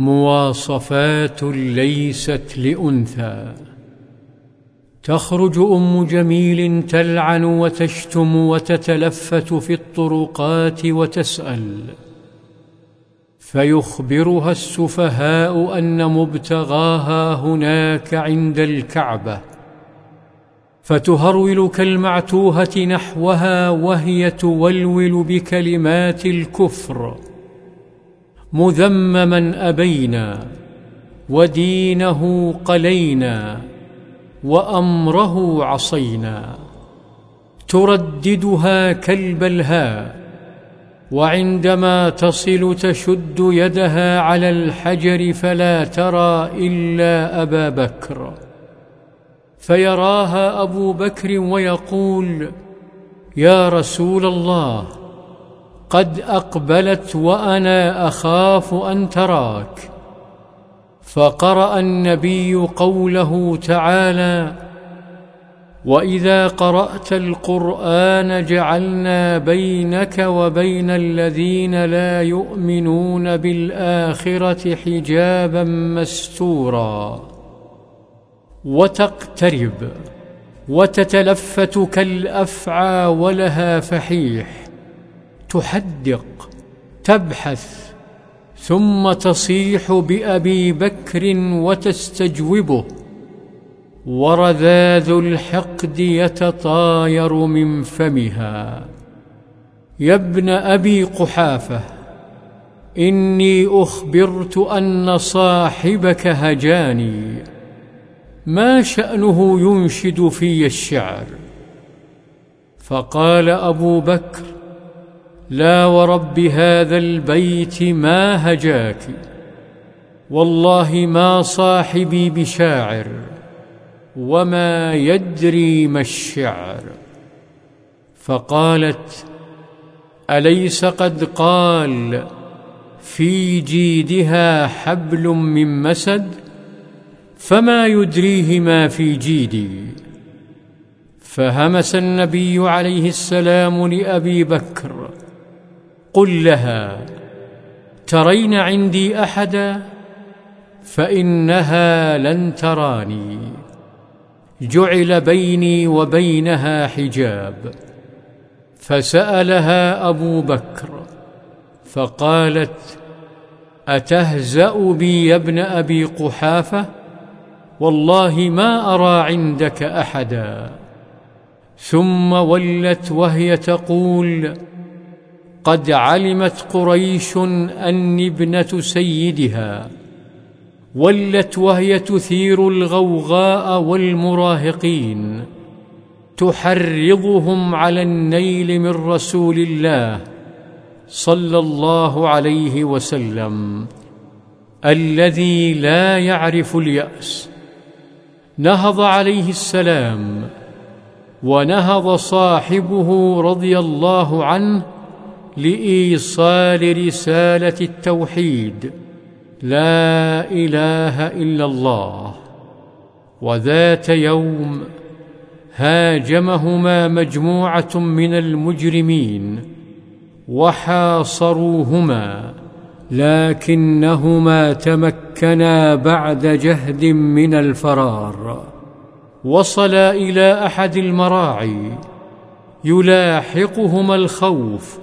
مواصفات ليست لأنثى. تخرج أم جميل تلعن وتشتم وتتلفت في الطرقات وتسأل. فيخبرها السفهاء أن مبتغاها هناك عند الكعبة. فتهرول كالمعتوهة نحوها وهي تولول بكلمات الكفر. مذمما أبينا ودينه قلينا وأمره عصينا. ترددها كالبلهاء وعندما تصل تشد يدها على الحجر فلا ترى إلا أبا بكر. فيراها أبو بكر ويقول يا رسول الله قد أقبلت وأنا أخاف أن تراك. فقرأ النبي قوله تعالى وإذا قرأت القرآن جعلنا بينك وبين الذين لا يؤمنون بالآخرة حجابا مستورا. وتقترب وتتلفت كالأفعى ولها فحيح. تحدق تبحث ثم تصيح بأبي بكر وتستجوبه ورذاذ الحقد يتطاير من فمها. يا ابن أبي قحافة إني أخبرت أن صاحبك هجاني. ما شأنه ينشد في الشعر؟ فقال أبو بكر لا ورب هذا البيت ما هجاك والله ما صاحبي بشاعر وما يدري ما الشعر. فقالت أليس قد قال في جيدها حبل من مسد؟ فما يدريه ما في جيدي. فهمس النبي عليه السلام لأبي بكر قل لها ترين عندي أحدا؟ فإنها لن تراني. جعل بيني وبينها حجاب. فسألها أبو بكر فقالت أتهزأ بي يا ابن أبي قحافة؟ والله ما أرى عندك أحدا. ثم ولت وهي تقول قد علمت قريش أني ابنة سيدها ولت وهي تثير الغوغاء والمراهقين تحرضهم على النيل من رسول الله صلى الله عليه وسلم الذي لا يعرف اليأس. نهض عليه السلام ونهض صاحبه رضي الله عنه لإيصال رسالة التوحيد لا إله إلا الله. وذات يوم هاجمهما مجموعة من المجرمين وحاصروهما لكنهما تمكنا بعد جهد من الفرار. وصلا إلى أحد المراعي يلاحقهما الخوف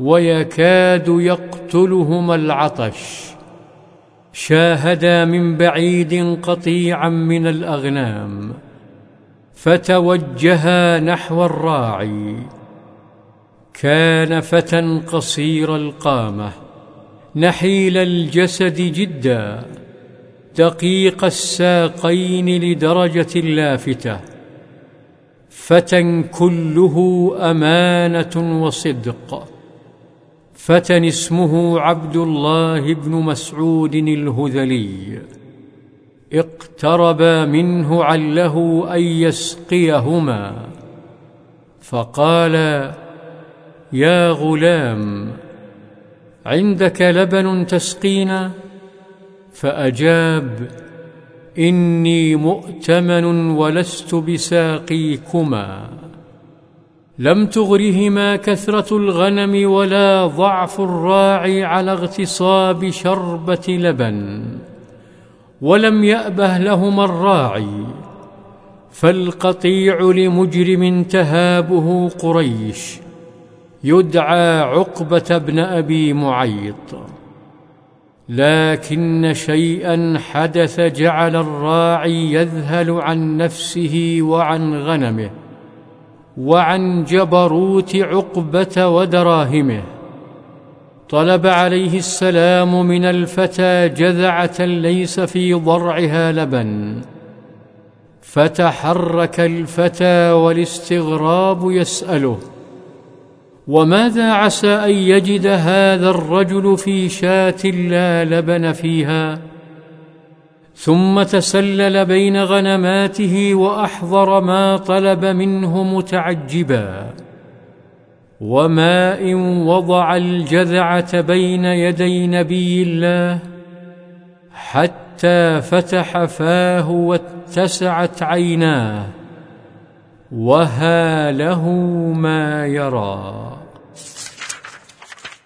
ويكاد يقتلهما العطش. شاهدا من بعيد قطيعا من الأغنام. فتوجها نحو الراعي. كان فتى قصير القامة. نحيل الجسد جدا. دقيق الساقين لدرجة لافتة. فتى كله أمانة وصدق. فتى اسمه عبد الله بن مسعود الهذلي. اقتربا منه عله أن يسقيهما. فقال يا غلام عندك لبن تسقينا؟ فأجاب إني مؤتمن ولست بساقيكما. لم تغرهما كثرة الغنم ولا ضعف الراعي على اغتصاب شربة لبن ولم يأبه لهما الراعي فالقطيع لمجرم تهابه قريش يدعى عقبة بن أبي معيط. لكن شيئا حدث جعل الراعي يذهل عن نفسه وعن غنمه. وعن جبروت عقبة ودراهمه. طلب عليه السلام من الفتى جذعة ليس في ضرعها لبن. فتحرك الفتى والاستغراب يسأله وماذا عسى أن يجد هذا الرجل في شاة لا لبن فيها؟ ثم تسلل بين غنماته وأحضر ما طلب منه متعجبا. وماء وضع الجذعة بين يدي نبي الله حتى فتح فاه واتسعت عيناه وها له ما يرى.